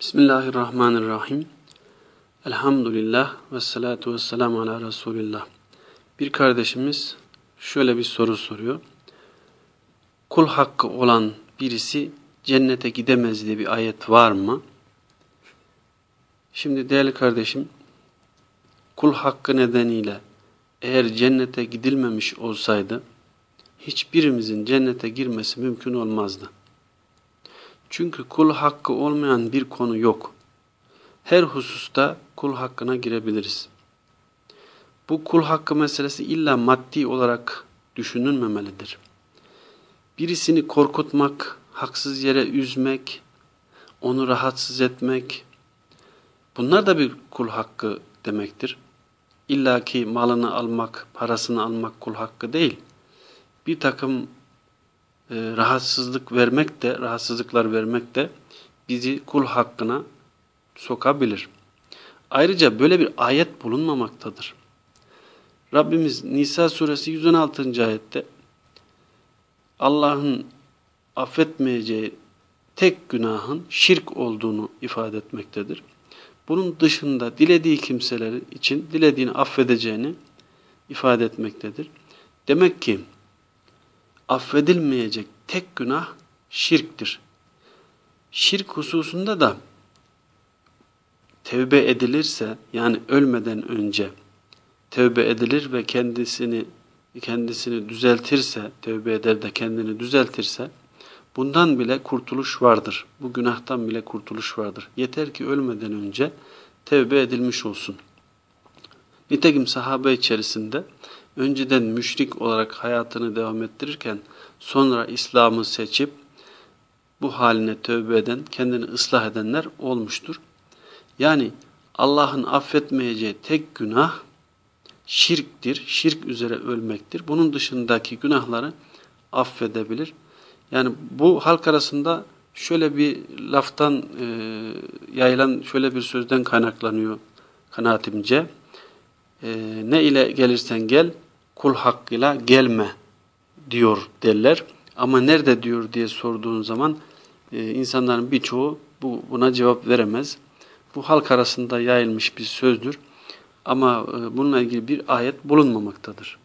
Bismillahirrahmanirrahim. Elhamdülillah ve salatu ve selamu ala Resulillah. Bir kardeşimiz şöyle bir soru soruyor. Kul hakkı olan birisi cennete gidemez diye bir ayet var mı? Şimdi değerli kardeşim, kul hakkı nedeniyle eğer cennete gidilmemiş olsaydı, hiçbirimizin cennete girmesi mümkün olmazdı. Çünkü kul hakkı olmayan bir konu yok. Her hususta kul hakkına girebiliriz. Bu kul hakkı meselesi illa maddi olarak düşünülmemelidir. Birisini korkutmak, haksız yere üzmek, onu rahatsız etmek, bunlar da bir kul hakkı demektir. İlla ki malını almak, parasını almak kul hakkı değil. Bir takım e, rahatsızlık vermek de, rahatsızlıklar vermek de bizi kul hakkına sokabilir. Ayrıca böyle bir ayet bulunmamaktadır. Rabbimiz Nisa suresi 116. ayette Allah'ın affetmeyeceği tek günahın şirk olduğunu ifade etmektedir. Bunun dışında dilediği kimseler için dilediğini affedeceğini ifade etmektedir. Demek ki affedilmeyecek tek günah şirktir. Şirk hususunda da tevbe edilirse yani ölmeden önce tevbe edilir ve kendisini kendisini düzeltirse, tevbe eder de kendini düzeltirse bundan bile kurtuluş vardır. Bu günahtan bile kurtuluş vardır. Yeter ki ölmeden önce tevbe edilmiş olsun. Nitekim sahabe içerisinde önceden müşrik olarak hayatını devam ettirirken sonra İslam'ı seçip bu haline tövbe eden, kendini ıslah edenler olmuştur. Yani Allah'ın affetmeyeceği tek günah şirktir, şirk üzere ölmektir. Bunun dışındaki günahları affedebilir. Yani bu halk arasında şöyle bir laftan e, yayılan şöyle bir sözden kaynaklanıyor kanaatimce. E, ne ile gelirsen gel, kul hakkıyla gelme diyor derler. Ama nerede diyor diye sorduğun zaman e, insanların birçoğu bu, buna cevap veremez. Bu halk arasında yayılmış bir sözdür. Ama e, bununla ilgili bir ayet bulunmamaktadır.